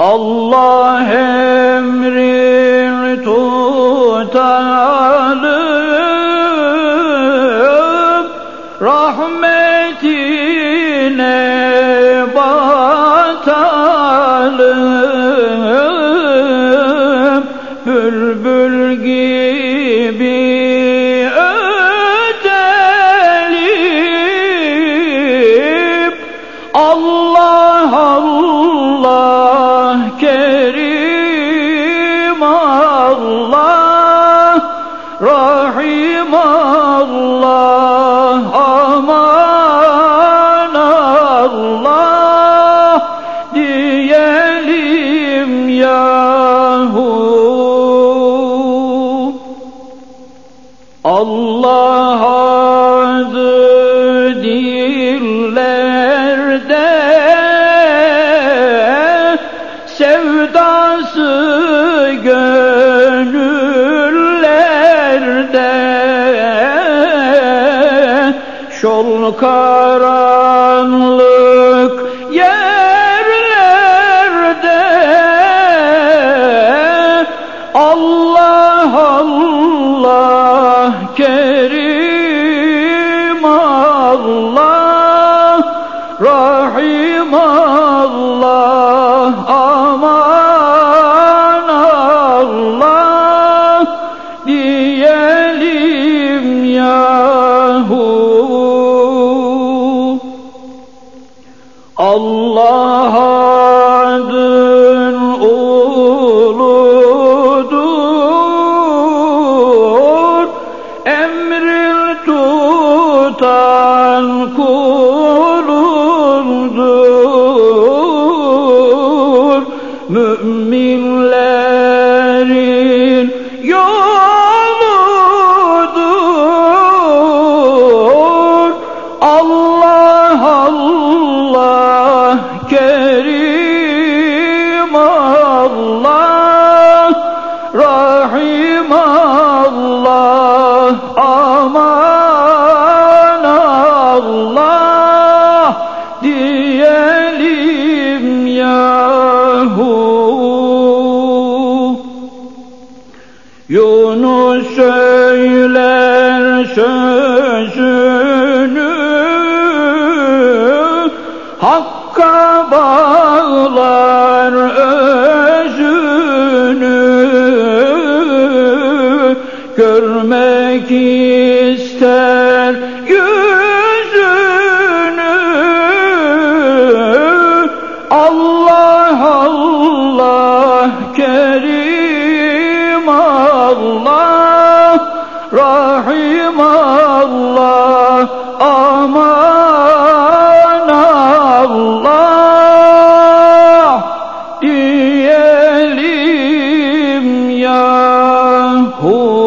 Allah emri tutalım rahmetine batalım bülbül gibi رحم الله أمان الله. ديالهم ياهو. الله أمان şol karanlık yerlerde. Allah Allah Kerim Allah Rahim Allah Allah adın uludur. Emrin tutan kulundur Aman Allah diyelim yahu. Yunus söyler sözünü Hakka Görmek ister yüzünü. Allah Allah Kerim Allah Rahim Allah Aman Allah diyelim yahu